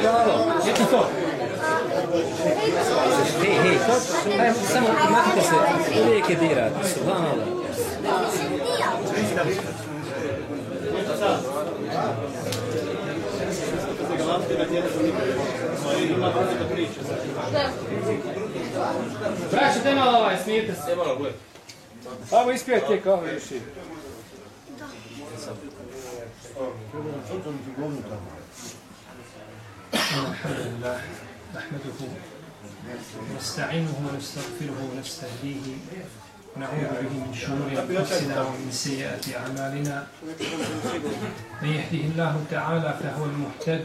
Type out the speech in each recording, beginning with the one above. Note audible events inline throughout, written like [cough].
glavo? Gdje ti to? Hej, hej, Aj, samo maknite se, uvijek je dirat. Subhanallah. Praćite malo ovaj, smijete se. Još i. الحمد لله نحمده ونستعينه ونستغفره ونستهديه ونعوذ به من شرور أنفسنا ومن سيئات أعمالنا من يهده الله تعالى فهو المهتد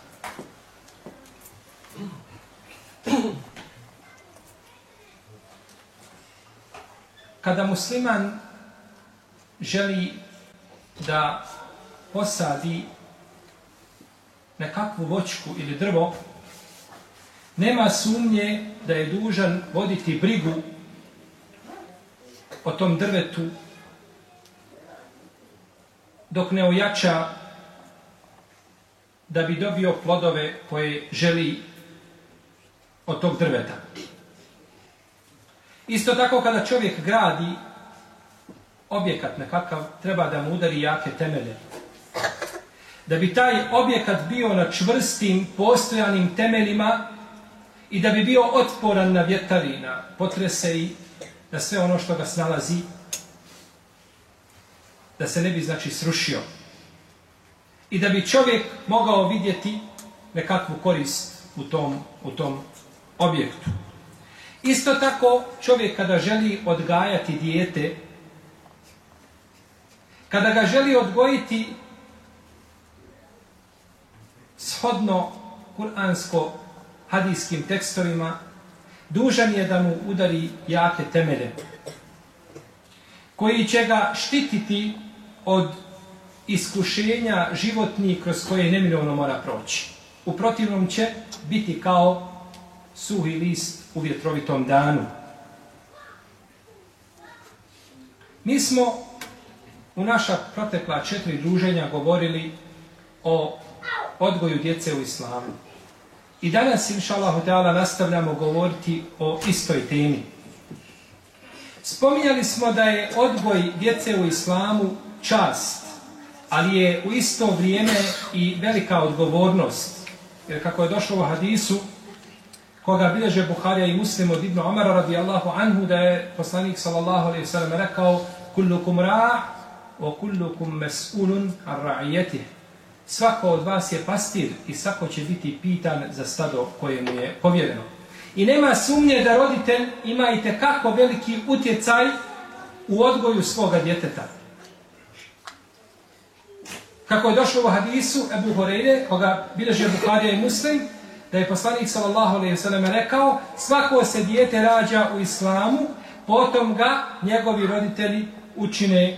Kada musliman želi da posadi nekakvu voćku ili drvo, nema sumnje da je dužan voditi brigu o tom drvetu dok ne ojača da bi dobio plodove koje želi od tog drveta. Isto tako kada čovjek gradi objekat nekakav, treba da mu udari jake temelje. Da bi taj objekat bio na čvrstim, postojanim temeljima i da bi bio otporan na vjetar i na potrese i na sve ono što ga snalazi, da se ne bi znači srušio. I da bi čovjek mogao vidjeti nekakvu korist u tom, u tom objektu. Isto tako čovjek kada želi odgajati dijete, kada ga želi odgojiti shodno kuransko-hadijskim tekstovima, dužan je da mu udari jake temelje, koji će ga štititi od iskušenja životnih kroz koje neminovno mora proći. U protivnom će biti kao suhi list u vjetrovitom danu. Mi smo u naša protekla četiri druženja govorili o odgoju djece u islamu. I danas, inša Allah, nastavljamo govoriti o istoj temi. Spominjali smo da je odgoj djece u islamu čast, ali je u isto vrijeme i velika odgovornost. Jer kako je došlo u hadisu, koga bilježe Buharija i Muslim od Ibn Omara radijallahu anhu da je poslanik sallallahu alaihi sallam rekao kullukum ra' wa kullukum mas'ulun ar ra'iyatih. Svako od vas je pastir i svako će biti pitan za stado koje mu je povjereno. I nema sumnje da roditelj ima i kako veliki utjecaj u odgoju svoga djeteta. Kako je došlo u hadisu Ebu Horeire, koga bileže Bukharija i Muslim, da je poslanik sallallahu alejhi ve sellem rekao svako se dijete rađa u islamu potom ga njegovi roditelji učine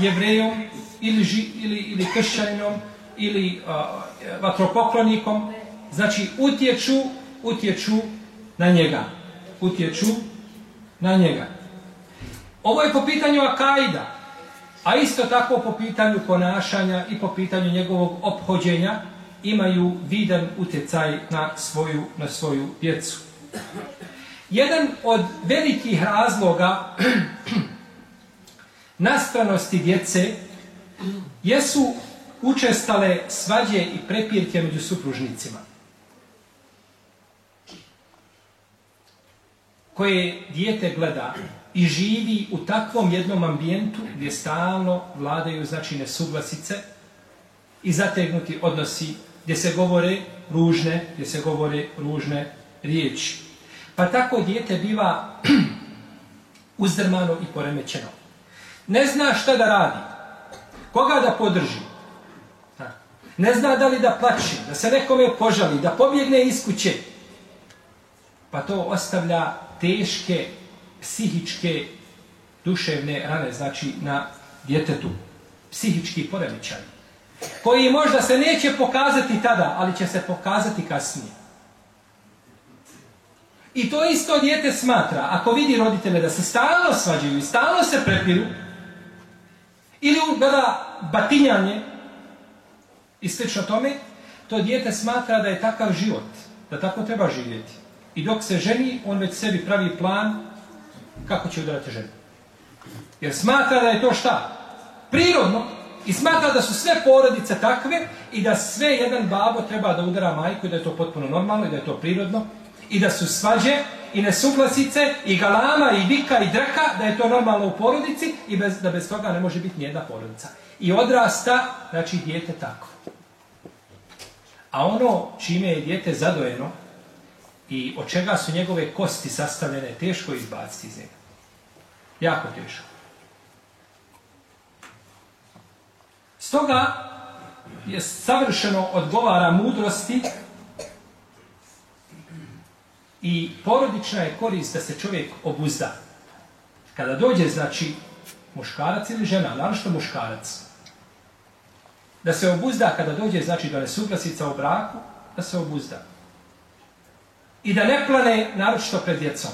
jevrejom ili ži, ili ili kršćaninom ili uh, vatropoklonikom. Znači utječu utječu na njega. Utječu na njega. Ovo je po pitanju akaida a isto tako po pitanju ponašanja i po pitanju njegovog ophođenja imaju vidan utjecaj na svoju, na svoju djecu. Jedan od velikih razloga [clears throat] nastranosti djece jesu učestale svađe i prepirke među supružnicima. koje dijete gleda i živi u takvom jednom ambijentu gdje stalno vladaju znači nesuglasice i zategnuti odnosi gdje se govore ružne, gdje se govore ružne riječi. Pa tako dijete biva [clears throat] uzdrmano i poremećeno. Ne zna šta da radi, koga da podrži. Ne zna da li da plaće, da se nekome požali, da pobjegne iz kuće. Pa to ostavlja teške psihičke duševne rane, znači na djetetu. Psihički poremećaj koji možda se neće pokazati tada, ali će se pokazati kasnije. I to isto dijete smatra, ako vidi roditelje da se stalno svađaju i stalno se prepiru, ili gleda batinjanje i slično tome, to dijete smatra da je takav život, da tako treba živjeti. I dok se ženi, on već sebi pravi plan kako će udarati ženu. Jer smatra da je to šta? Prirodno, I smatra da su sve porodice takve i da sve jedan babo treba da udara majku i da je to potpuno normalno i da je to prirodno i da su svađe i nesuglasice i galama i vika i draka da je to normalno u porodici i bez, da bez toga ne može biti nijedna porodica. I odrasta, znači, dijete tako. A ono čime je dijete zadojeno i od čega su njegove kosti sastavljene, teško izbaciti iz njega. Jako teško. Stoga je savršeno odgovara mudrosti i porodična je korist da se čovjek obuzda. Kada dođe, znači, muškarac ili žena, naravno muškarac, da se obuzda kada dođe, znači, do nesuglasica u braku, da se obuzda. I da ne plane, naročito pred djecom.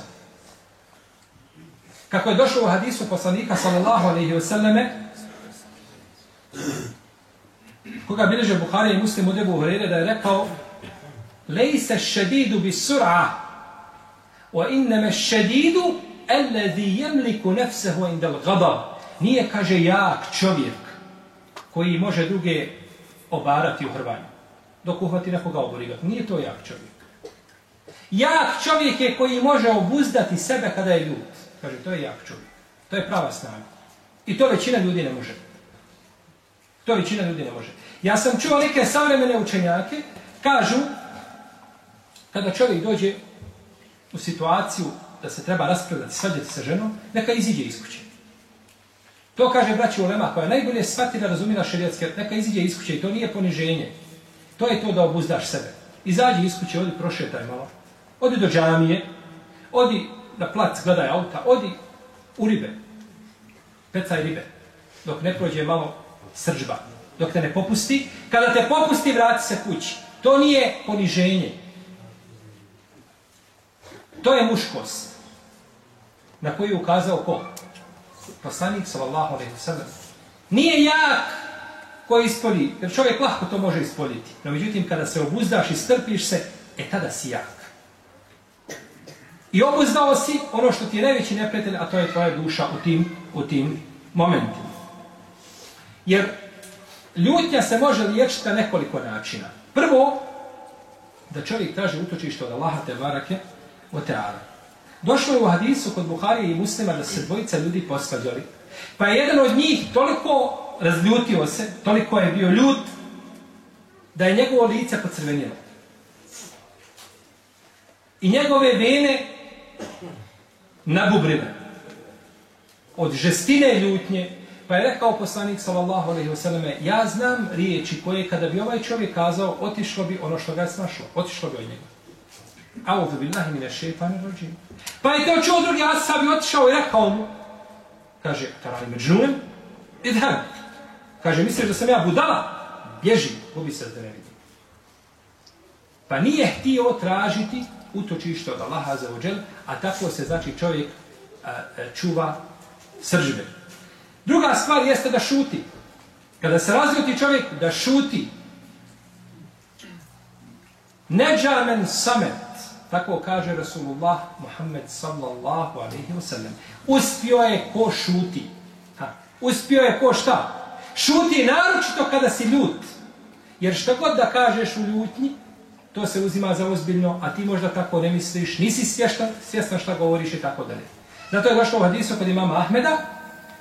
Kako je došlo u hadisu poslanika, sallallahu alaihi wa sallame, koga bilježe Buhari i Muslim od Ebu da je rekao lejse šedidu bi sur'a wa inneme šedidu alladhi jemliku nefsehu indel gada nije kaže jak čovjek koji može druge obarati u hrvanju dok uhvati nekoga oborigat. Nije to jak čovjek. Jak čovjek je koji može obuzdati sebe kada je ljud kaže to je jak čovjek. To je prava snaga. I to većina ljudi ne može To većina ljudi ne može. Ja sam čuo neke savremene učenjake, kažu, kada čovjek dođe u situaciju da se treba raspravljati, svađati sa ženom, neka iziđe iz kuće. To kaže braći Ulema, koja najbolje shvati da razumila šerijatske, neka iziđe iz kuće i to nije poniženje. To je to da obuzdaš sebe. Izađi iz kuće, odi prošetaj malo. Odi do džamije, odi na plac, gledaj auta, odi u ribe. Pecaj ribe. Dok ne prođe malo sržba. Dok te ne popusti, kada te popusti, vrati se kući. To nije poniženje. To je muškost. Na koju je ukazao ko? Poslanik sallallahu alaihi sallam. Nije jak koji ispolji, jer čovjek lahko to može ispoljiti. No međutim, kada se obuzdaš i strpiš se, e tada si jak. I obuzdao si ono što ti je najveći neprijatelj, a to je tvoja duša u tim, u tim momentima. Jer ljutnja se može liječiti na nekoliko načina. Prvo, da čovjek traži utočište od Allaha te barake o teala. Došlo je u hadisu kod Buharije i muslima da se dvojica ljudi posvađali. Pa je jedan od njih toliko razljutio se, toliko je bio ljut, da je njegovo lice pocrvenilo. I njegove vene nabubrile. Od žestine ljutnje, pa je rekao poslanik sallallahu alejhi ve selleme: "Ja znam riječi koje kada bi ovaj čovjek kazao, otišlo bi ono što ga snašlo, otišlo bi od njega." A'udhu billahi minash shaitanir rajim. Pa je to čuo drugi ashab i otišao i rekao mu, kaže, tarali međnunem, idhem. Kaže, misliš da sam ja budala? Bježi, gubi se da ne vidi. Pa nije htio tražiti utočište od Allaha za ođel, a tako se, znači, čovjek čuva sržbe. Druga stvar jeste da šuti. Kada se razljuti čovjek, da šuti. Neđamen samet, tako kaže Rasulullah Muhammed sallallahu alaihi wa sallam. Uspio je ko šuti. Ha. Uspio je ko šta? Šuti naročito kada si ljut. Jer što god da kažeš u ljutnji, to se uzima za ozbiljno, a ti možda tako ne misliš, nisi svjestan, svjestan šta govoriš i tako dalje. Zato je došlo u hadisu kod imama Ahmeda,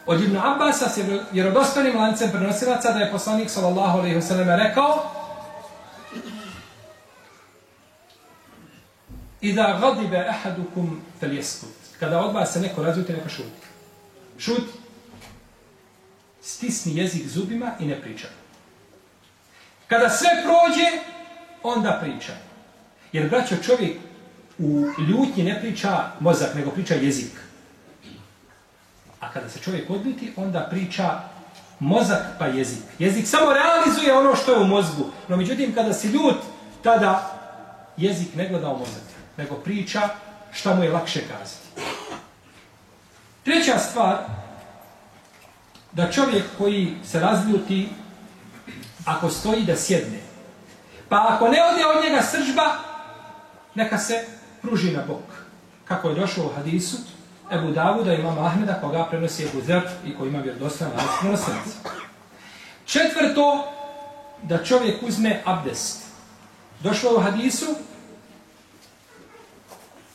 od Ibn Abbasa s vjerodostanim lancem prenosilaca da je poslanik sallallahu alaihi wasallam rekao Ida gadibe ahadukum fel jeskut. Kada od vas se neko razljuti, neka šuti. Šuti. Stisni jezik zubima i ne priča. Kada sve prođe, onda priča. Jer, braćo, čovjek u ljutnji ne priča mozak, nego priča jezik. A kada se čovjek odljuti, onda priča mozak pa jezik. Jezik samo realizuje ono što je u mozgu. No, međutim, kada si ljut, tada jezik ne gleda u mozak, nego priča šta mu je lakše kazati. Treća stvar, da čovjek koji se razljuti, ako stoji da sjedne, pa ako ne ode od njega sržba, neka se pruži na bok. Kako je došlo u hadisu, Ebu Davuda, imam Ahmeda, koga prenosi Ebu Zer i koji ima vjerodostojan lanac prenosilaca. Četvrto, da čovjek uzme abdest. Došlo u hadisu,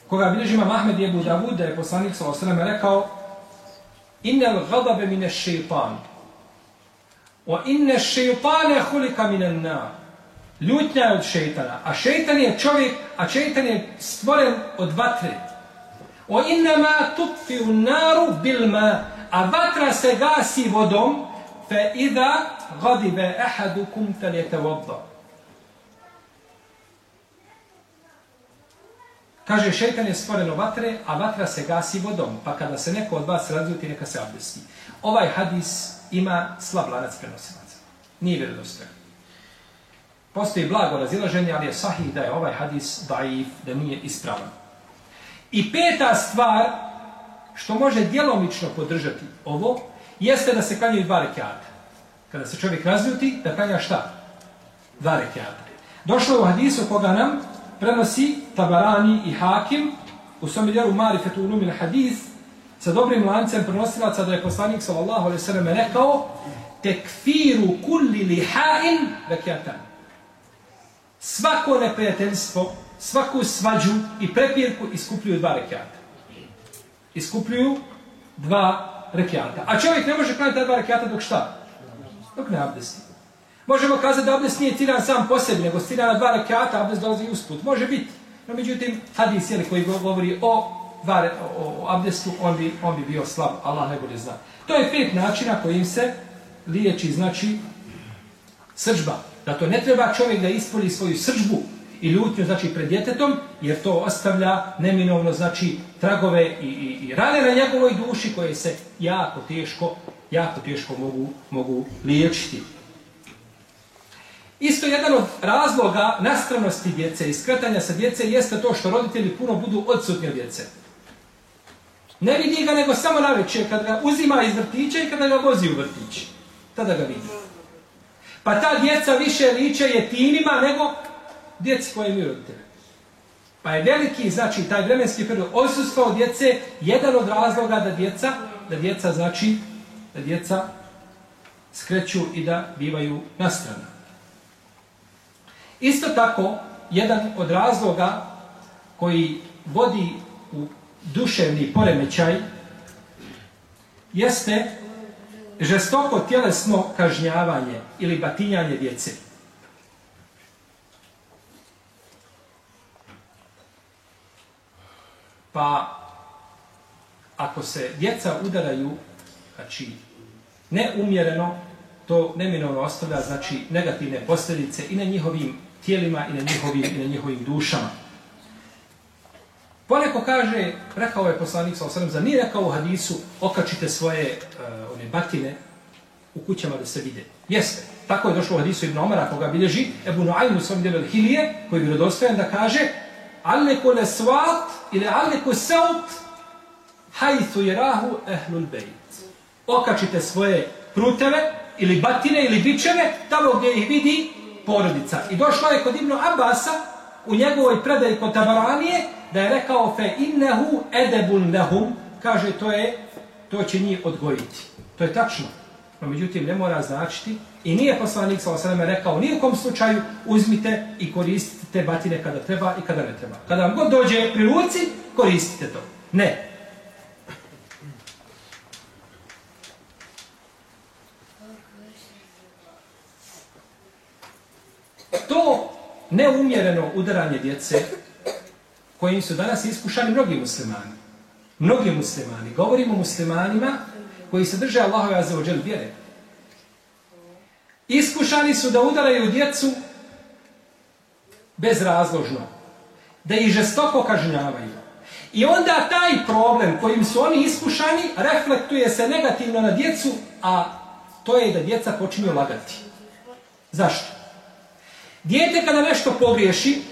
koga bilježi imam Ahmed i Ebu Davud, da je poslanik sa osrame rekao Innel gadabe mine šeitan. O inne šeitane hulika mine na. Ljutnja je od šeitana. A šeitan je čovjek, a šeitan je stvoren od vatre. O innama tutfi u naru bilma, a vatra se gasi vodom, fe idha gadibe ahadukum taljete vodda. Kaže, šeitan je stvoren od vatre, a vatra se gasi vodom, pa kada se neko od vas razljuti, neka se abdesti. Ovaj hadis ima slab lanac prenosilaca. Nije vjerodostojan. Postoji blago razilaženje, ali je sahih da je ovaj hadis daif, da nije ispravan. I peta stvar, što može djelomično podržati ovo, jeste da se klanjaju dva rekiata. Kada se čovjek razljuti, da klanja šta? Dva rekiata. Došlo u hadisu koga nam prenosi Tabarani i Hakim u svom djelu Marifetu Ulumil Hadis sa dobrim lancem prenosilaca da je poslanik sallallahu alaihi sallam rekao tekfiru kulli lihain rekiatan. Svako neprijateljstvo svaku svađu i prepirku iskupljuju dva rekiata. Iskupljuju dva rekiata. A čovjek ne može klanjati dva rekiata dok šta? Dok ne abdesti. Možemo kazati da abdest nije ciljan sam po sebi, nego ciljan na dva rekiata, abdest dolazi usput. Može biti. No, međutim, hadis koji govori o, dva, o, abdestu, on bi, on bi bio slab. Allah najbolje zna. To je pet načina kojim se liječi, znači, sržba. Da to ne treba čovjek da ispoli svoju sržbu i ljutnju znači pred djetetom, jer to ostavlja neminovno znači tragove i, i, i rane na njegovoj duši koje se jako teško, jako teško mogu, mogu liječiti. Isto jedan od razloga nastranosti djece i skretanja sa djece jeste to što roditelji puno budu odsutni od djece. Ne vidi ga nego samo na večer kad ga uzima iz vrtića i kada ga vozi u vrtić. Tada ga vidi. Pa ta djeca više liče je timima nego djeci koje imaju roditelje. Pa je veliki, znači, taj vremenski period odsustva od djece jedan od razloga da djeca, da djeca, znači, da djeca skreću i da bivaju na stranu. Isto tako, jedan od razloga koji vodi u duševni poremećaj jeste žestoko tjelesno kažnjavanje ili batinjanje djece. Pa, ako se djeca udaraju, znači, neumjereno, to neminovno ostavlja, znači, negativne posljedice i na njihovim tijelima i na njihovim, i na njihovim dušama. Poneko kaže, rekao je poslanik sa osrem, za nije rekao u hadisu, okačite svoje uh, one batine u kućama da se vide. Jeste. Tako je došlo u hadisu Ibn Omara, koga bilježi Ebu Nuaym u svom djelu Hilije, koji je vjerodostojan da kaže Alleku le svat ili alleku saut hajthu jerahu ehlul bejt. Okačite svoje pruteve ili batine ili bičeve tamo gdje ih vidi porodica. I došlo je kod Ibn Abasa u njegovoj predaji kod Tabaranije da je rekao fe innehu edebun lehum, kaže to je, to će njih odgojiti. To je tačno. No, međutim, ne mora značiti i nije poslanik sa osaname rekao u kom slučaju uzmite i koristite te batine kada treba i kada ne treba. Kada vam god dođe pri ruci, koristite to. Ne. To neumjereno udaranje djece kojim su danas iskušani mnogi muslimani. Mnogi muslimani. Govorimo o muslimanima koji se drže Allahove azzawajal vjere. Iskušani su da udaraju djecu bezrazložno. Da ih žestoko kažnjavaju. I onda taj problem kojim su oni iskušani reflektuje se negativno na djecu, a to je da djeca počinju lagati. Zašto? Dijete kada nešto pogriješi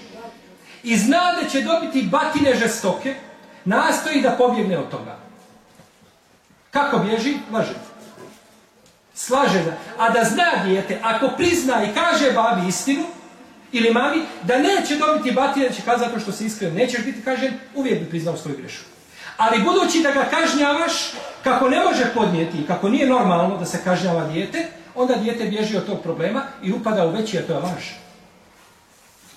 i zna da će dobiti batine žestoke, nastoji da pobjegne od toga. Kako bježi? Laže. Slaže da. A da zna dijete, ako prizna i kaže babi istinu, ili mami, da neće dobiti batine, da će kazati zato što se iskreno nećeš biti kažen, uvijek bi priznao svoju grešu. Ali budući da ga kažnjavaš, kako ne može podnijeti, kako nije normalno da se kažnjava dijete, onda dijete bježi od tog problema i upada u veći, a to je laž.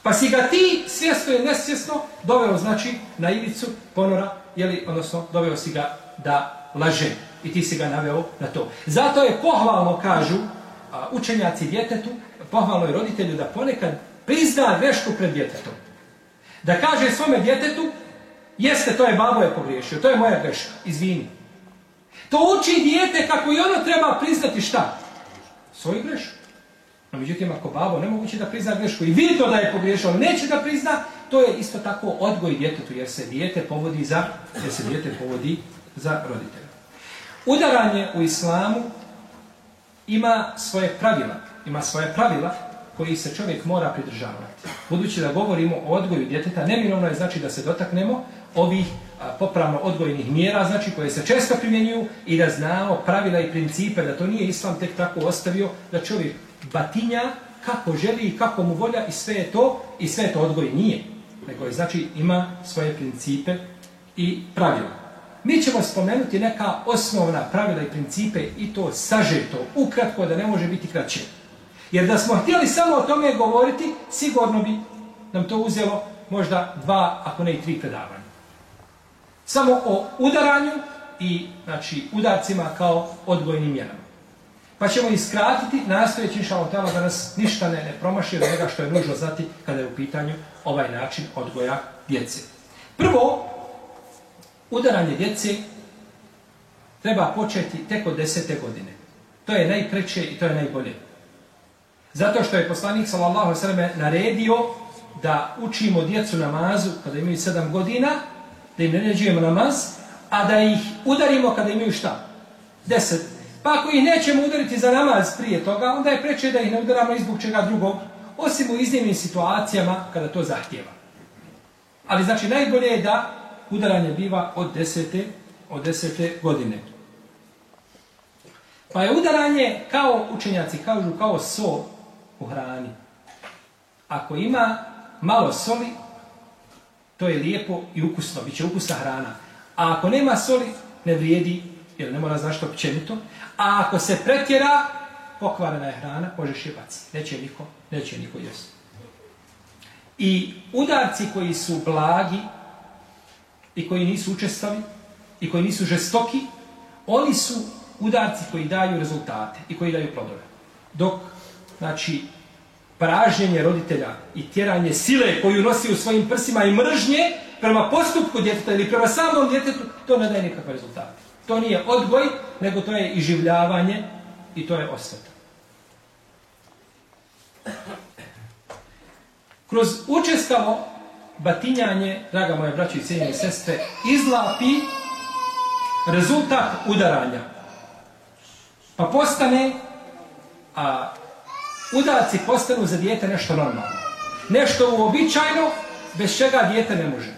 Pa si ga ti, svjesno i nesvjesno, doveo, znači, na ivicu ponora, jeli, odnosno, doveo si ga da laže. I ti si ga naveo na to. Zato je pohvalno, kažu učenjaci djetetu, pohvalno je roditelju da ponekad prizna grešku pred djetetom. Da kaže svome djetetu, jeste, to je babo je pogriješio, to je moja greška, izvini. To uči dijete kako i ono treba priznati šta? Svoju grešku. No, međutim, ako babo nemoguće da prizna grešku i vidi to da je pogriješio, neće da prizna, to je isto tako odgoj djetetu, jer se dijete povodi za, jer se dijete povodi za roditelja. Udaranje u islamu ima svoje pravila, ima svoje pravila koji se čovjek mora pridržavati. Budući da govorimo o odgoju djeteta, neminovno je znači da se dotaknemo ovih popravno odgojnih mjera, znači koje se često primjenjuju i da znamo pravila i principe, da to nije islam tek tako ostavio, da čovjek batinja kako želi i kako mu volja i sve je to, i sve je to odgoj nije. Nego je, znači, ima svoje principe i pravila. Mi ćemo spomenuti neka osnovna pravila i principe i to sažeto, ukratko, da ne može biti kraće. Jer da smo htjeli samo o tome govoriti, sigurno bi nam to uzelo možda dva, ako ne i tri predavanja. Samo o udaranju i znači, udarcima kao odgojnim mjerama. Pa ćemo iskratiti, nastojeći inšalom tamo da nas ništa ne, ne promaši od njega što je nužno znati kada je u pitanju ovaj način odgoja djece. Prvo, udaranje djece treba početi tek od desete godine. To je najpreće i to je najbolje. Zato što je poslanik sallallahu sallam naredio da učimo djecu namazu kada imaju sedam godina, da im ne ređujemo namaz, a da ih udarimo kada imaju šta? Deset. Pa ako ih nećemo udariti za namaz prije toga, onda je preče da ih ne udaramo izbog čega drugog, osim u iznimnim situacijama kada to zahtjeva. Ali znači najbolje je da udaranje biva od desete, od desete godine. Pa je udaranje kao učenjaci kažu kao so u hrani. Ako ima malo soli, to je lijepo i ukusno, bit će ukusna hrana. A ako nema soli, ne vrijedi, jer ne mora znaš što općenito. A ako se pretjera, pokvarena je hrana, možeš je baciti. Neće niko, neće niko jesti. I udarci koji su blagi i koji nisu učestali i koji nisu žestoki, oni su udarci koji daju rezultate i koji daju plodove. Dok, znači, pražnjenje roditelja i tjeranje sile koju nosi u svojim prsima i mržnje prema postupku djeteta ili prema samom djetetu, to ne daje nikakve rezultate. To nije odgoj, nego to je iživljavanje i to je osveta. Kroz učestalo batinjanje, draga moja braća i cijenjene sestre, izlapi rezultat udaranja. Pa postane, a udarci postanu za dijete nešto normalno. Nešto uobičajno, bez čega dijete ne može.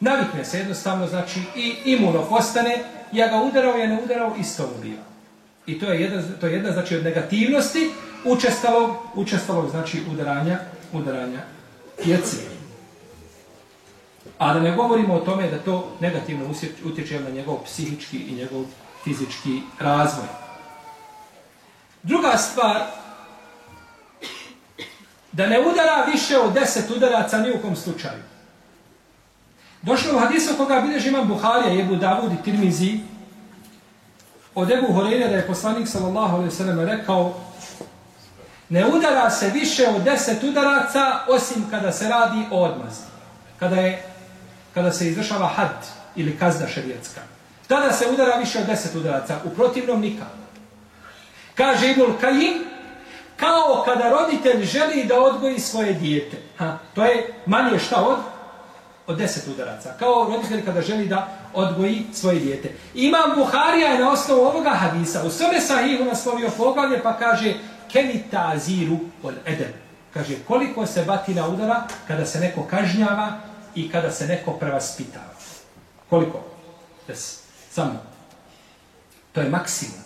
Navikne se jednostavno, znači i imuno postane, ja ga udarao, ja ne udarao, isto mu biva. I to je jedna, to je jedna znači od negativnosti učestalog, učestalog znači udaranja, udaranja djece. A da ne govorimo o tome da to negativno utječe na njegov psihički i njegov fizički razvoj. Druga stvar, da ne udara više od deset udaraca ni u kom slučaju. Došlo u hadisu koga bilježi imam Buharija, Ebu Davud i Tirmizi, od Ebu Horeira da je poslanik sallallahu alaihi sallam rekao ne udara se više od deset udaraca osim kada se radi o odmazi. Kada, je, kada se izvršava had ili kazna šerijetska. Tada se udara više od deset udaraca, u protivnom nikako. Kaže Ibnul Kajim, kao kada roditelj želi da odgoji svoje dijete. Ha, to je manje šta od? Od deset udaraca. Kao roditelj kada želi da odgoji svoje dijete. Imam Buharija je na osnovu ovoga hadisa. U sveme sahihu naslovio poglavlje pa kaže kemi taziru od edem. Kaže koliko se batina udara kada se neko kažnjava i kada se neko prevaspitava. Koliko? Des. Samo. To je maksimum.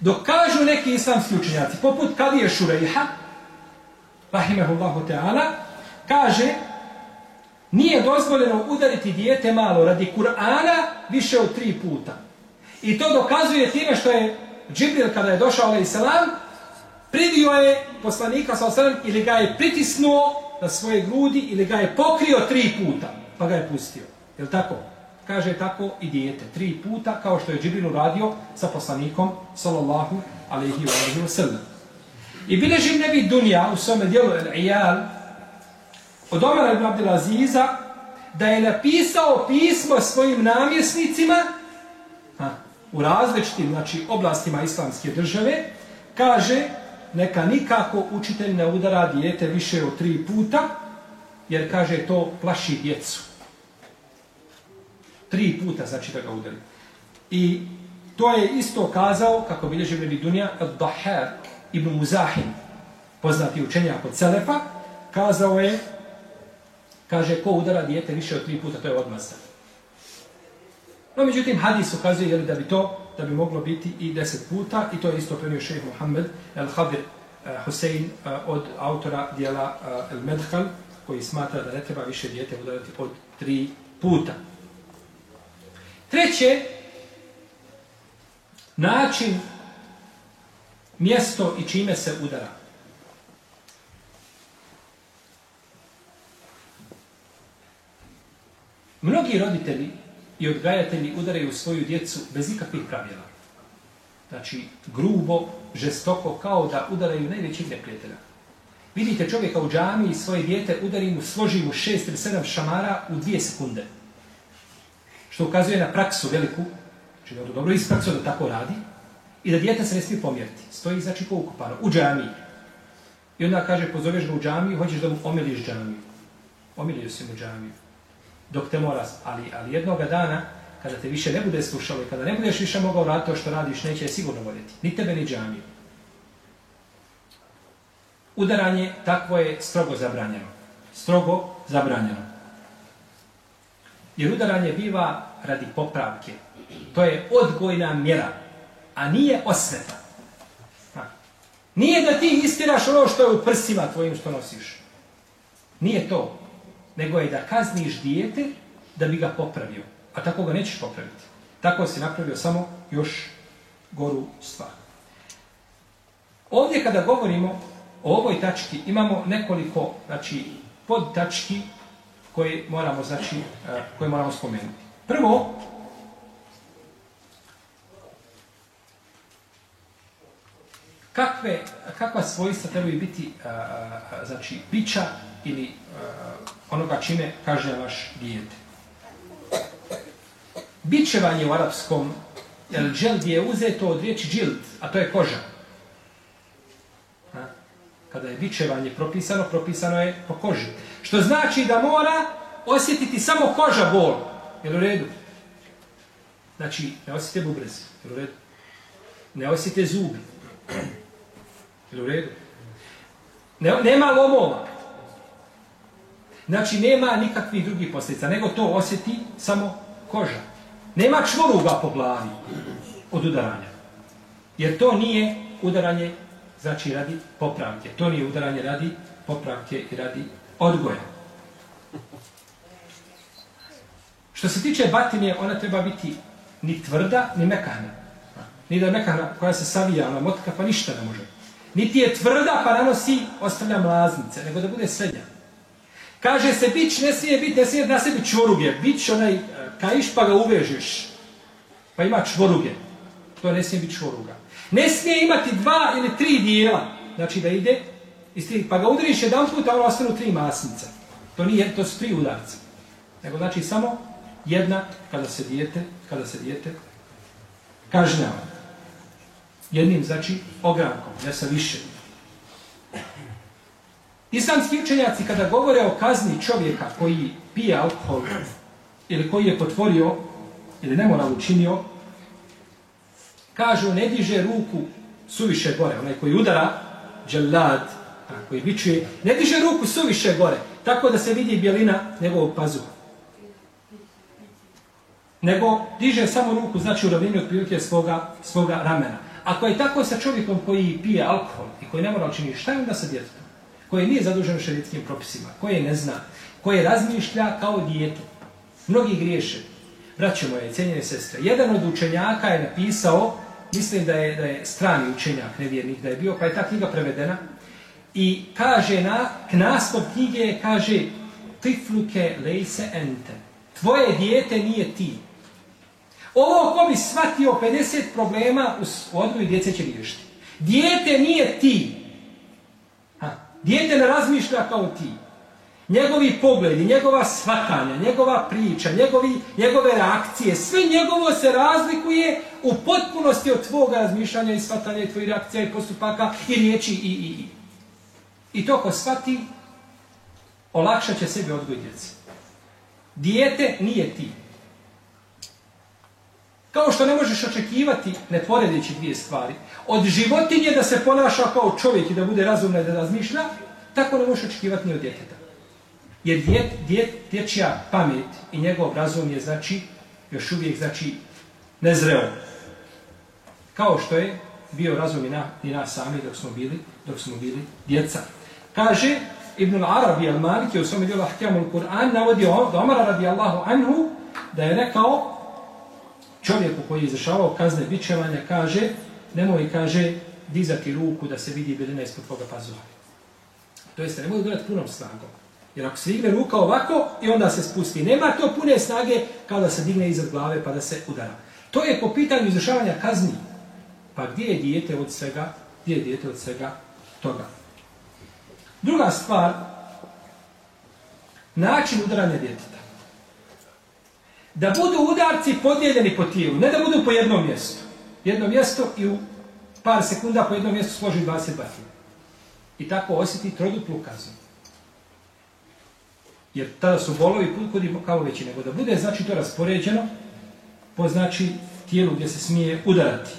Dok kažu neki islamski učenjaci, poput Kadije Šurejha, rahimahullahu ta'ala, kaže, nije dozvoljeno udariti dijete malo radi Kur'ana više od tri puta. I to dokazuje time što je Džibril, kada je došao alaih pridio je poslanika sa salam ili ga je pritisnuo na svoje grudi ili ga je pokrio tri puta, pa ga je pustio. Je tako? kaže tako i dijete. Tri puta, kao što je Džibril uradio sa poslanikom, sallallahu alaihi wa sallam. I bileži nebi Dunja u svome dijelu El-Iyal od Omara ibn Abdelaziza da je napisao pismo svojim namjesnicima ha, u različitim znači, oblastima islamske države, kaže neka nikako učitelj ne udara dijete više od tri puta, jer kaže to plaši djecu. Tri puta znači da ga udari. I to je isto kazao, kako bilježi Ibn Dunja, Al-Dahar ibn Muzahim, poznati učenjak od Selefa, kazao je, kaže, ko udara dijete više od tri puta, to je odmazda. No, međutim, hadis ukazuje da bi to, da bi moglo biti i deset puta, i to je isto prenio šeheh Muhammed al-Hadir uh, Husein uh, od autora dijela uh, El-Medhal, koji smatra da ne treba više dijete udarati od tri puta. Treće, način, mjesto i čime se udara. Mnogi roditelji i odgajatelji udaraju svoju djecu bez ikakvih pravila. Znači, grubo, žestoko, kao da udaraju najvećih neprijatelja. Vidite čovjeka u džami i svoje dijete udari mu, složi mu šest ili sedam šamara u dvije sekunde što ukazuje na praksu veliku, znači da je dobro iz praksu da tako radi, i da djeta se ne smije pomjeriti. Stoji znači ko ukupano, u džamiji. I onda kaže, pozoveš ga u džamiju, hoćeš da mu omiliš džamiju. Omilio si mu džamiju. Dok te mora, ali, ali jednoga dana, kada te više ne bude slušalo i kada ne budeš više mogao raditi to što radiš, neće je sigurno voljeti. Ni tebe, ni džamiju. Udaranje takvo je strogo zabranjeno. Strogo zabranjeno. Jer udaranje biva radi popravke. To je odgojna mjera, a nije osveta. Ha. Nije da ti istiraš ono što je u prsima tvojim što nosiš. Nije to. Nego je da kazniš dijete da bi ga popravio. A tako ga nećeš popraviti. Tako si napravio samo još goru stvar. Ovdje kada govorimo o ovoj tački imamo nekoliko, znači, pod tački koje moramo, znači, e, koje moramo spomenuti. Prvo, kakve, kakva svojstva trebaju biti a, a, znači bića ili onoga čime kaže vaš dijete. Bićevanje u arapskom, jer dželd je uzeto od riječi džild, a to je koža. Kada je bićevanje propisano, propisano je po koži. Što znači da mora osjetiti samo koža bol. Jel u redu? Znači, ne osjetite bubrez. Jel u redu? Ne osjetite zubi. Ili u redu? Ne, nema lomova. Znači, nema nikakvih drugih posljedica, nego to osjeti samo koža. Nema čvoruga po glavi od udaranja. Jer to nije udaranje, znači radi popravke. To nije udaranje radi popravke i radi odgoja. Što se tiče batine, ona treba biti ni tvrda, ni mekana. Ni da mekana koja se savija, ona motka, pa ništa ne može. Niti je tvrda pa nanosi, ostavlja mlaznice, nego da bude srednja. Kaže se, bić ne smije biti, ne smije na sebi čvoruge. Bić onaj, e, kajiš pa ga uvežeš. Pa ima čvoruge. To ne smije biti čvoruga. Ne smije imati dva ili tri dijela. Znači da ide, pa ga udariš jedan put, a ono ostanu tri masnice. To nije, to su tri udarce. Nego znači samo jedna kada se dijete, kada se dijete kažnjava. Jednim, znači, ogrankom, ne sa više. Islamski učenjaci kada govore o kazni čovjeka koji pije alkohol ili koji je potvorio ili nemoral učinio, kažu ne diže ruku suviše gore, onaj koji udara, dželad, koji bičuje, ne diže ruku suviše gore, tako da se vidi bjelina njegovog pazuha. Nego diže samo ruku, znači u ravnini otprilike svoga, svoga ramena. Ako je tako sa čovjekom koji pije alkohol i koji ne mora učiniti, šta je onda sa djetetom? Koji nije zadužen šeritskim propisima, koji ne zna, koji razmišlja kao djetu. Mnogi griješe. Braćo moje, cijenjene sestre, jedan od učenjaka je napisao, mislim da je, da je strani učenjak, nevjernik da je bio, pa je ta knjiga prevedena, i kaže na, naslov knjige kaže tifluke lejse ente. Tvoje dijete nije ti. Ovo ko bi shvatio 50 problema u odgoju djece će riješiti. Dijete nije ti. Dijete ne razmišlja kao ti. Njegovi pogledi, njegova shvatanja, njegova priča, njegovi, njegove reakcije, sve njegovo se razlikuje u potpunosti od tvoga razmišljanja i shvatanja i tvojih reakcija i postupaka i riječi i, i, i. I to ko shvati, olakšat će sebi odgoj djeci. Dijete nije ti. Kao što ne možeš očekivati, ne poredeći dvije stvari, od životinje da se ponaša kao čovjek i da bude razumna i da razmišlja, tako ne možeš očekivati ni od djeteta. Jer djet, djet, dječja pamet i njegov razum je, znači, još uvijek, znači, nezreo. Kao što je bio razum i, na, nas sami dok smo bili, dok smo bili djeca. Kaže, Ibn Arabi al-Malik je u svom dijelu Ahkamul Kur'an navodio da Omar radijallahu anhu da je rekao čovjeku koji je izrašavao kazne bićevanja kaže, nemoj, kaže, dizati ruku da se vidi belina ispod tvoga pazuha. To jeste, nemoj gledati punom snagom. Jer ako se digne ruka ovako i onda se spusti, nema to pune snage kao da se digne iza glave pa da se udara. To je po pitanju izrašavanja kazni. Pa gdje je dijete od svega? Gdje je dijete od svega toga? Druga stvar, način udaranja djeteta da budu udarci podijeljeni po tijelu, ne da budu po jednom mjestu. Jedno mjesto i u par sekunda po jednom mjestu složi 20 batija. I tako osjeti troduplu kaznu. Jer tada su bolovi kudi kao veći, nego da bude znači to raspoređeno po znači tijelu gdje se smije udarati.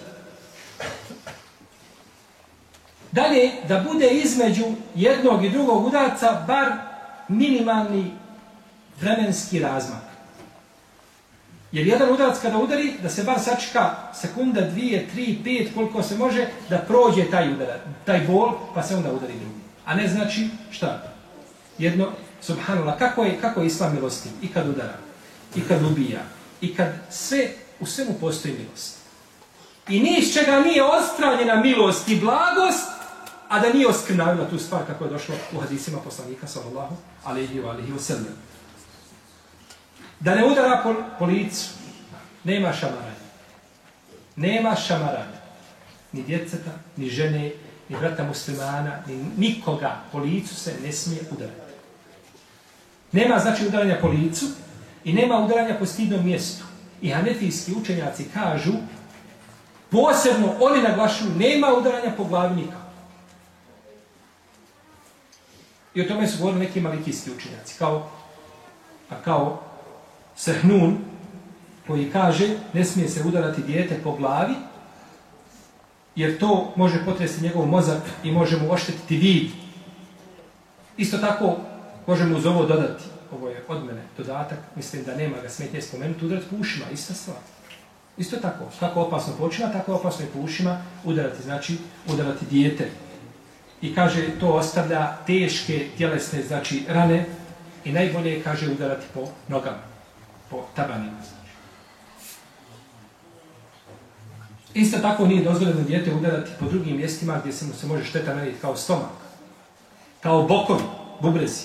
Dalje, da bude između jednog i drugog udarca bar minimalni vremenski razmak. Jer jedan udarac kada udari, da se bar sačka sekunda, dvije, tri, pet, koliko se može, da prođe taj udarac, taj bol, pa se onda udari drugi. A ne znači šta? Jedno, subhanallah, kako je, kako je islam milosti? I kad udara, i kad ubija, i kad sve, u svemu postoji milost. I ni iz čega nije ostranjena milost i blagost, a da nije oskrnavila tu stvar kako je došlo u hadisima poslanika sallallahu alaihi wa alaihi wa sallam. Da ne udara po, licu, nema šamaranja. Nema šamaranja. Ni djeceta, ni žene, ni brata muslimana, ni nikoga po licu se ne smije udarati. Nema znači udaranja po licu i nema udaranja po stidnom mjestu. I hanefijski učenjaci kažu, posebno oni naglašuju, nema udaranja po glavi nikako. I o tome su govorili neki malikijski učenjaci, kao, a kao Sehnun, koji kaže, ne smije se udarati dijete po glavi, jer to može potresti njegov mozak i može mu oštetiti vid. Isto tako, možemo uz ovo dodati, ovo je od mene dodatak, mislim da nema ga smetnje spomenuti, udarati po ušima, ista stvar. Isto tako, kako opasno počina, tako opasno i po ušima udarati, znači udarati dijete. I kaže, to ostavlja teške tjelesne, znači rane, i najbolje je, kaže, udarati po nogama, po tabanima. Isto tako nije dozvoljeno dijete udarati po drugim mjestima gdje se mu se može šteta nanijeti kao stomak, kao bokovi, bubrezi.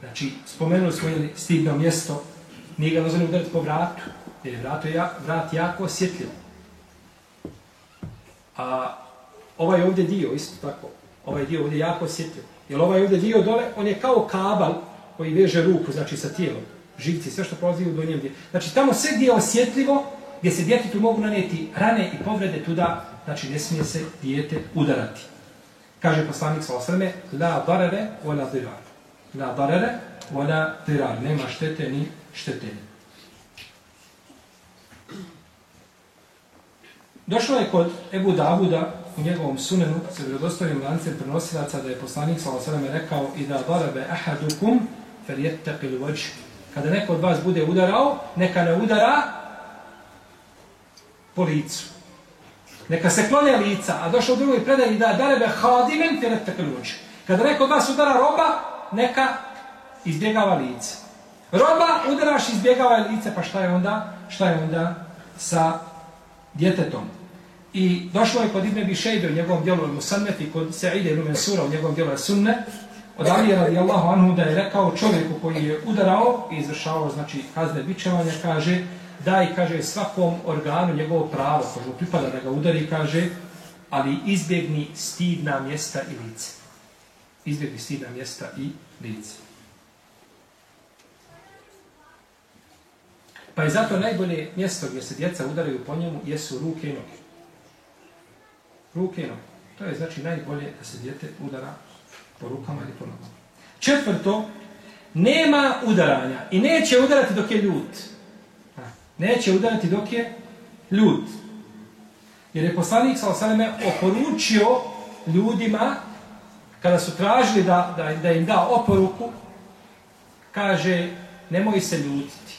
Znači, spomenuli smo ili stigno mjesto, nije ga dozvoljeno udarati po vratu, jer je vrat, vrat jako osjetljiv. A ovaj ovdje dio, isto tako, ovaj dio ovdje jako osjetljiv. Jer ovaj ovdje dio dole, on je kao kabal koji veže ruku, znači sa tijelom, živci, sve što prolazi u donjem dijelu. Znači, tamo sve gdje je osjetljivo, gdje se djetetu mogu nanijeti rane i povrede tuda, znači ne smije se dijete udarati. Kaže poslanik sa osrme, la darere, wala dirar. La darere, wala dirar. Nema štete ni štetenje. Došlo je kod Ebu Davuda u njegovom sunenu sa vjerodostojnim lancem prenosilaca da je poslanik sa osrme rekao i da darebe ahadukum fer jettaqil. Kada neko od vas bude udarao, neka ne udara po licu. Neka se klone lica, a došlo u drugoj predaji da darebe fer jettaqil vajš. Kada neko od vas udara roba, neka izbjegava lice. Roba udaraš, izbjegava lice, pa šta je onda? Šta je onda sa djetetom? I došlo je kod Ibn Bišejbe u njegovom dijelu Musannet i kod Sa'ide ibn Mansura u njegovom dijelu Sunne, od Alije radijallahu anhu da je rekao čovjeku koji je udarao i izvršavao znači, kazne bičevanja, kaže daj, kaže, svakom organu njegovo pravo, koje mu pripada da ga udari, kaže, ali izbjegni stidna mjesta i lice. Izbjegni stidna mjesta i lice. Pa je zato najbolje mjesto gdje se djeca udaraju po njemu jesu ruke i noge. Ruke i noge. To je znači najbolje da se djete udara po rukama ili po nogama. Četvrto, nema udaranja i neće udarati dok je ljut. Neće udarati dok je ljut. Jer je poslanik sa osaleme oporučio ljudima kada su tražili da, da, da im da oporuku, kaže, nemoj se ljutiti.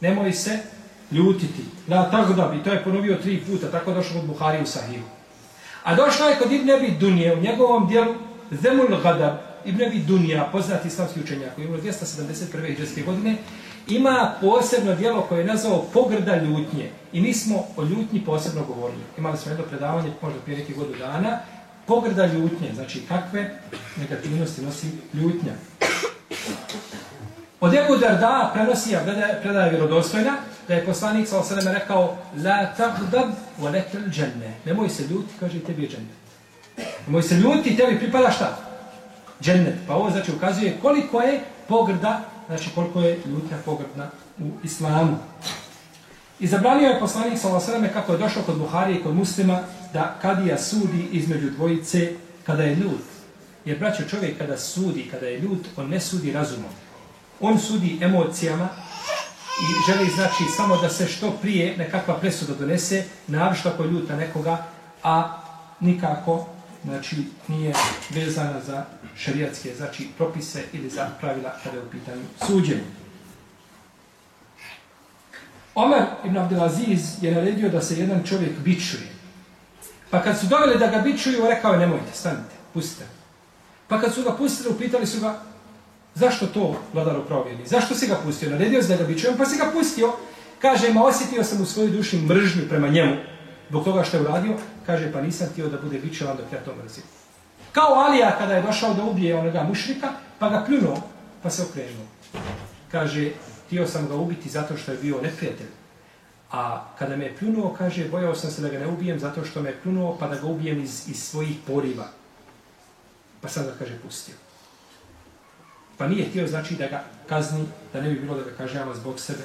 Nemoj se ljutiti. La tagdab, i to je ponovio tri puta, tako došlo kod Buhari u Sahihu. A došlo je kod Ibn Abi Dunije u njegovom dijelu Zemul Gadab, Ibn Abi Dunija, poznati islamski učenjak, koji je umro 271. hiđarske godine, ima posebno dijelo koje je nazvao Pogrda ljutnje. I mi smo o ljutnji posebno govorili. Imali smo jedno predavanje, možda prije nekih godina dana, Pogrda ljutnje, znači kakve negativnosti nosi ljutnja. Od Ebu Darda prenosi, a predaja je vjerodostojna, da je poslanik sa rekao La tagdab wa lekel dženne. Nemoj se ljuti, kaže tebi je. Nemoj se ljuti, tebi pripada šta? Džennet. Pa ovo znači ukazuje koliko je pogrda, znači koliko je ljutnja pogrdna u islamu. I zabranio je poslanik sa osadama kako je došao kod Buhari i kod muslima da kadija sudi između dvojice kada je ljut. Jer braćo čovjek kada sudi, kada je ljut, on ne sudi razumom. On sudi emocijama i želi znači samo da se što prije nekakva presuda donese, naravno ako ljuta nekoga, a nikako znači nije vezana za šerijatske znači propise ili za pravila kada je u pitanju suđenja. Omer ibn Abdelaziz je naredio da se jedan čovjek bičuje. Pa kad su doveli da ga bičuju, rekao je nemojte, stanite, pustite. Pa kad su ga pustili, upitali su ga, Zašto to vladaru provjeri? Zašto si ga pustio? Naredio se da ga bićujem, pa si ga pustio. Kaže, ma osjetio sam u svojoj duši mržnju prema njemu. Zbog toga što je uradio, kaže, pa nisam htio da bude bičevan dok ja to mrzim. Kao Alija kada je došao da ubije onoga mušrika, pa ga pljunuo, pa se okrenuo. Kaže, htio sam ga ubiti zato što je bio neprijatelj. A kada me je pljunuo, kaže, bojao sam se da ga ne ubijem zato što me je pljunuo, pa da ga ubijem iz, iz svojih poriva. Pa sam ga, kaže, pustio. Pa nije htio, znači, da ga kazni, da ne bi bilo da ga kažnjava zbog sebe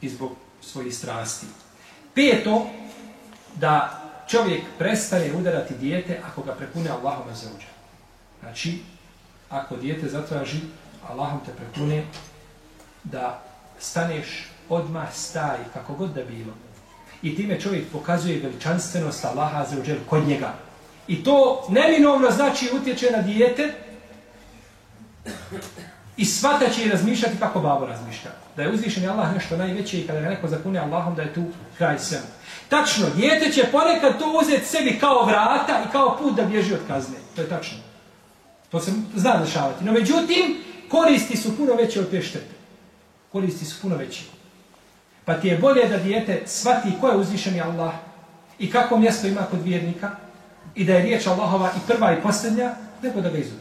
i zbog svojih strasti. Peto, da čovjek prestane udarati dijete ako ga prepune Allahom za Znači, ako dijete zatraži, Allahom te prepune da staneš odmah staj, kako god da bilo. I time čovjek pokazuje veličanstvenost Allaha za kod njega. I to neminovno znači utječe na dijete i svata će i razmišljati kako babo razmišlja. Da je uzvišen Allah nešto najveće i kada ga neko zakune Allahom da je tu kraj svema. Tačno, dijete će ponekad to uzeti sebi kao vrata i kao put da bježi od kazne. To je tačno. To se zna dešavati. No međutim, koristi su puno veće od te štete. Koristi su puno veće. Pa ti je bolje da dijete shvati ko je uzvišeni Allah i kako mjesto ima kod vjernika i da je riječ Allahova i prva i posljednja, nego da ga izudraš.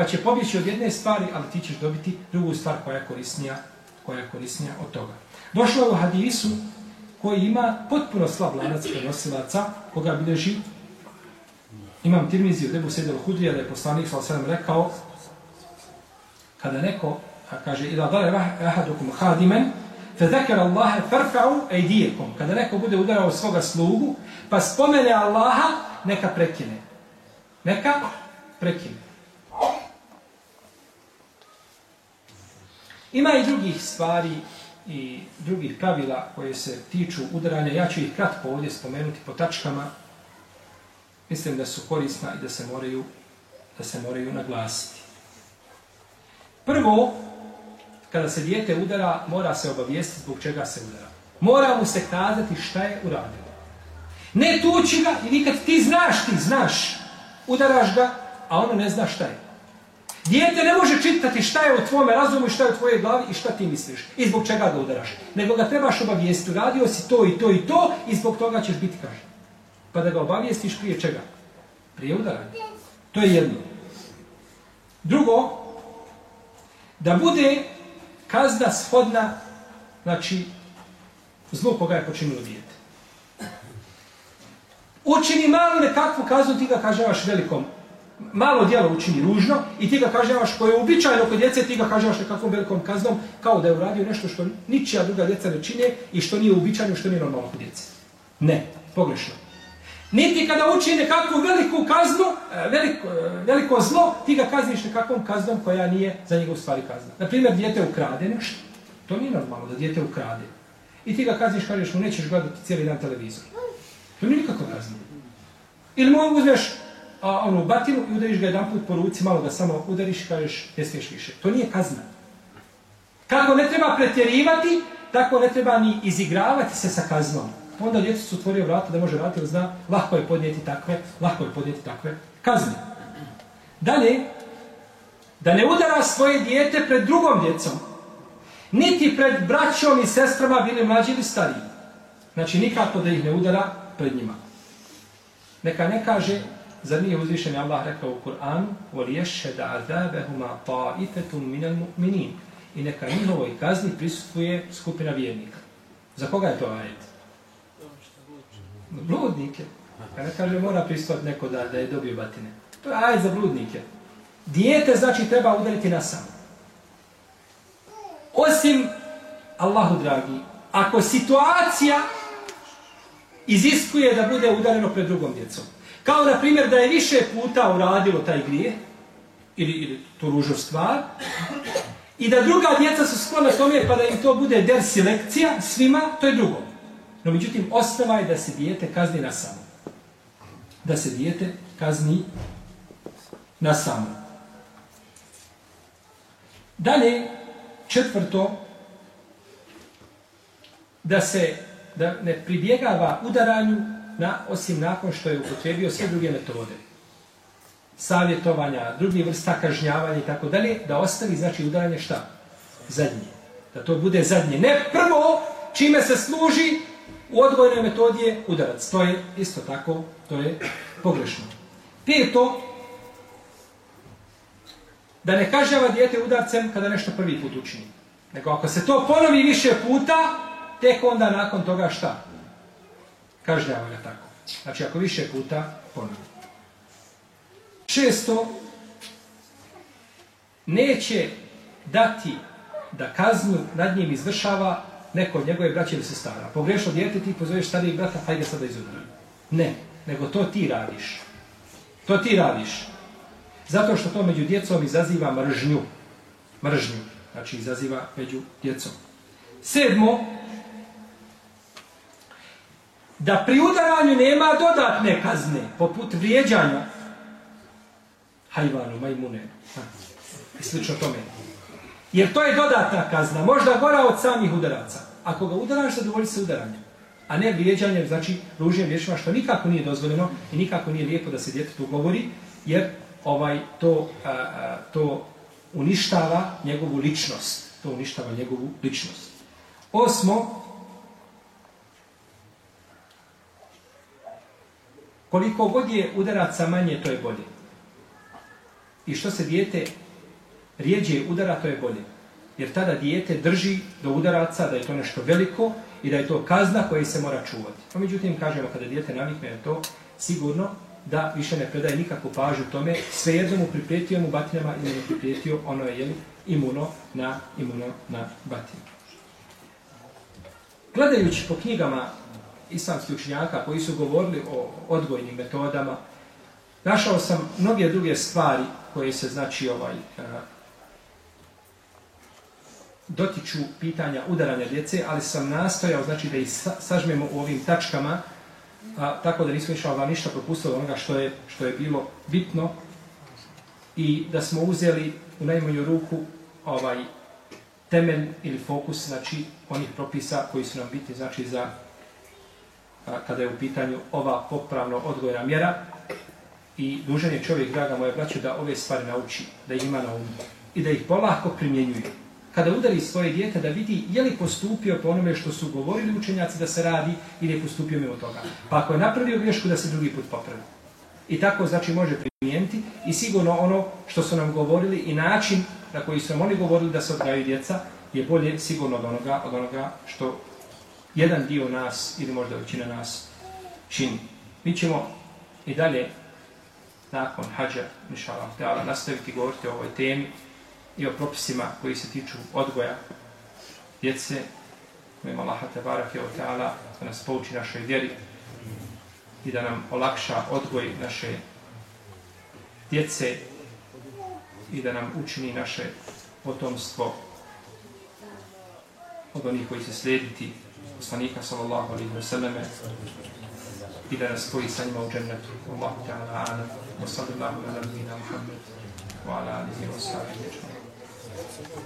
Pa će pobjeći od jedne stvari, ali ti ćeš dobiti drugu stvar koja je korisnija, koja je od toga. Došlo je u hadisu koji ima potpuno slab lanac prenosilaca, koga bilježi imam Tirmizi od Ebu Sedel Hudrija da je poslanik s.a.v. rekao kada neko a kaže ila dare ahadukum hadimen fe zekera Allahe farfa'u ejdijekom kada neko bude udarao svoga slugu pa spomene Allaha neka prekine neka prekine ima i drugih stvari i drugih pravila koje se tiču udaranja ja ću ih kratko ovdje spomenuti po tačkama mislim da su korisna i da se moraju da se moraju naglasiti prvo kada se dijete udara, mora se obavijestiti zbog čega se udara. Mora mu se kazati šta je uradio. Ne tući ga i nikad ti znaš, ti znaš. Udaraš ga, a ono ne zna šta je. Dijete ne može čitati šta je u tvome razumu i šta je u tvojoj glavi i šta ti misliš. I zbog čega ga udaraš. Nego ga trebaš obavijestiti. Uradio si to i to i to i zbog toga ćeš biti kažen. Pa da ga obavijestiš prije čega? Prije udaranja. To je jedno. Drugo, da bude kazna shodna, znači, zlo koga je počinilo dijete. Učini malo nekakvu kaznu, ti ga kaževaš velikom. Malo djelo učini ružno i ti ga kaževaš koje je uobičajeno kod djece, ti ga kaževaš nekakvom velikom kaznom, kao da je uradio nešto što ničija druga djeca ne čine i što nije uobičajeno, što nije normalno kod djece. Ne, pogrešno. Niti kada učini nekakvu veliku kaznu, e, veliko, e, veliko zlo, ti ga kazniš nekakvom kaznom koja nije za njegov stvari kazna. Naprimjer, dijete ukrade nešto. To nije normalno da dijete ukrade. I ti ga kazniš, kažeš mu, nećeš gledati cijeli dan televizor. To nije nikako kazna. Ili mu uzmeš a, onu batinu i udariš ga jedan put po ruci, malo ga samo udariš i kažeš, ne smiješ više. To nije kazna. Kako ne treba pretjerivati, tako ne treba ni izigravati se sa kaznom onda djecu otvorio vrata da može raditi, jer zna, lahko je podnijeti takve, lahko je podnijeti takve kazne. Dalje, da ne udara svoje dijete pred drugom djecom, niti pred braćom i sestrama bili mlađi ili stariji. Znači nikako da ih ne udara pred njima. Neka ne kaže, za nije uzvišen Allah rekao u Kur'anu, وَلِيَشْهَدَ عَذَابَهُمَا طَائِفَةٌ مِنَ الْمُؤْمِنِينَ I neka njihovoj kazni prisutuje skupina vjernika. Za koga je to ajet? Bludnike. Kada kaže mora pristupati neko da, da je dobio batine. To je aj za bludnike. Dijete znači treba udariti na sam. Osim, Allahu dragi, ako situacija iziskuje da bude udareno pred drugom djecom. Kao na primjer da je više puta uradilo taj grije, ili, ili tu ružu stvar, i da druga djeca su sklona tome pa da im to bude der selekcija svima, to je drugo. No međutim, osnova je da se dijete kazni na samo. Da se dijete kazni na samo. Dalje, četvrto, da se da ne pribjegava udaranju na, osim nakon što je upotrebio sve druge metode. Savjetovanja, drugi vrsta kažnjavanja i tako dalje, da ostavi znači udaranje šta? Zadnje. Da to bude zadnje. Ne prvo čime se služi U odgojnoj metodi je udarac. To je isto tako, to je pogrešno. Peto, da ne kažnjava dijete udarcem kada nešto prvi put učini. Nego ako se to ponovi više puta, tek onda nakon toga šta? Kažnjava ga tako. Znači ako više puta ponovi. Šesto, neće dati da kaznu nad njim izvršava neko od njegove braće ili sestara. Pogrešno dijete ti pozoveš starijeg brata, hajde sada izudari. Ne, nego to ti radiš. To ti radiš. Zato što to među djecom izaziva mržnju. Mržnju. Znači izaziva među djecom. Sedmo, da pri udaranju nema dodatne kazne, poput vrijeđanja hajvanu, majmune. I slično tome. Jer to je dodatna kazna, možda gora od samih udaraca. Ako ga udaraš, zadovolji se udaranjem. A ne vrijeđanjem, znači ružnim riječima, što nikako nije dozvoljeno i nikako nije lijepo da se djetetu govori, jer ovaj to, a, a, to uništava njegovu ličnost. To uništava njegovu ličnost. Osmo, koliko god je udaraca manje, to je bolje. I što se dijete rijeđe udara, to je bolje. Jer tada dijete drži do udaraca da je to nešto veliko i da je to kazna koja se mora čuvati. No, međutim, kažemo, kada dijete navikne na to, sigurno da više ne predaje nikakvu pažu tome, svejedno mu priprijetio mu batinama ili ne priprijetio, ono je jeli, imuno na, imuno na batinu. Gledajući po knjigama islamskih učenjaka koji su govorili o odgojnim metodama, našao sam mnoge druge stvari koje se znači ovaj dotiču pitanja udaranja djece, ali sam nastojao znači da ih sažmemo u ovim tačkama, a, tako da nismo išao ništa propustili onoga što je, što je bilo bitno i da smo uzeli u najmanju ruku ovaj temelj ili fokus znači onih propisa koji su nam bitni znači za kada je u pitanju ova popravno odgojna mjera i dužan je čovjek, draga moja braća, da ove stvari nauči, da ima na umu i da ih polako primjenjuje kada udari svoje dijete da vidi je li postupio po onome što su govorili učenjaci da se radi ili je postupio mimo toga. Pa ako je napravio grešku da se drugi put popravi. I tako znači može primijeniti i sigurno ono što su nam govorili i način na koji su nam oni govorili da se odgajaju djeca je bolje sigurno od onoga, od onoga što jedan dio nas ili možda većina nas čini. Mi ćemo i dalje nakon hađa, Allah, nastaviti govoriti o ovoj temi i o propisima koji se tiču odgoja djece. Mojem Allaha tabarak je ta'ala da nas pouči našoj vjeri i da nam olakša odgoj naše djece i da nam učini naše potomstvo od onih koji se slijediti poslanika sallallahu alaihi wa sallam i da nas spoji sa njima u džennetu. Allahu ta'ala alam. Wa sallallahu ala nabina Muhammed wa ala alihi wa sahbihi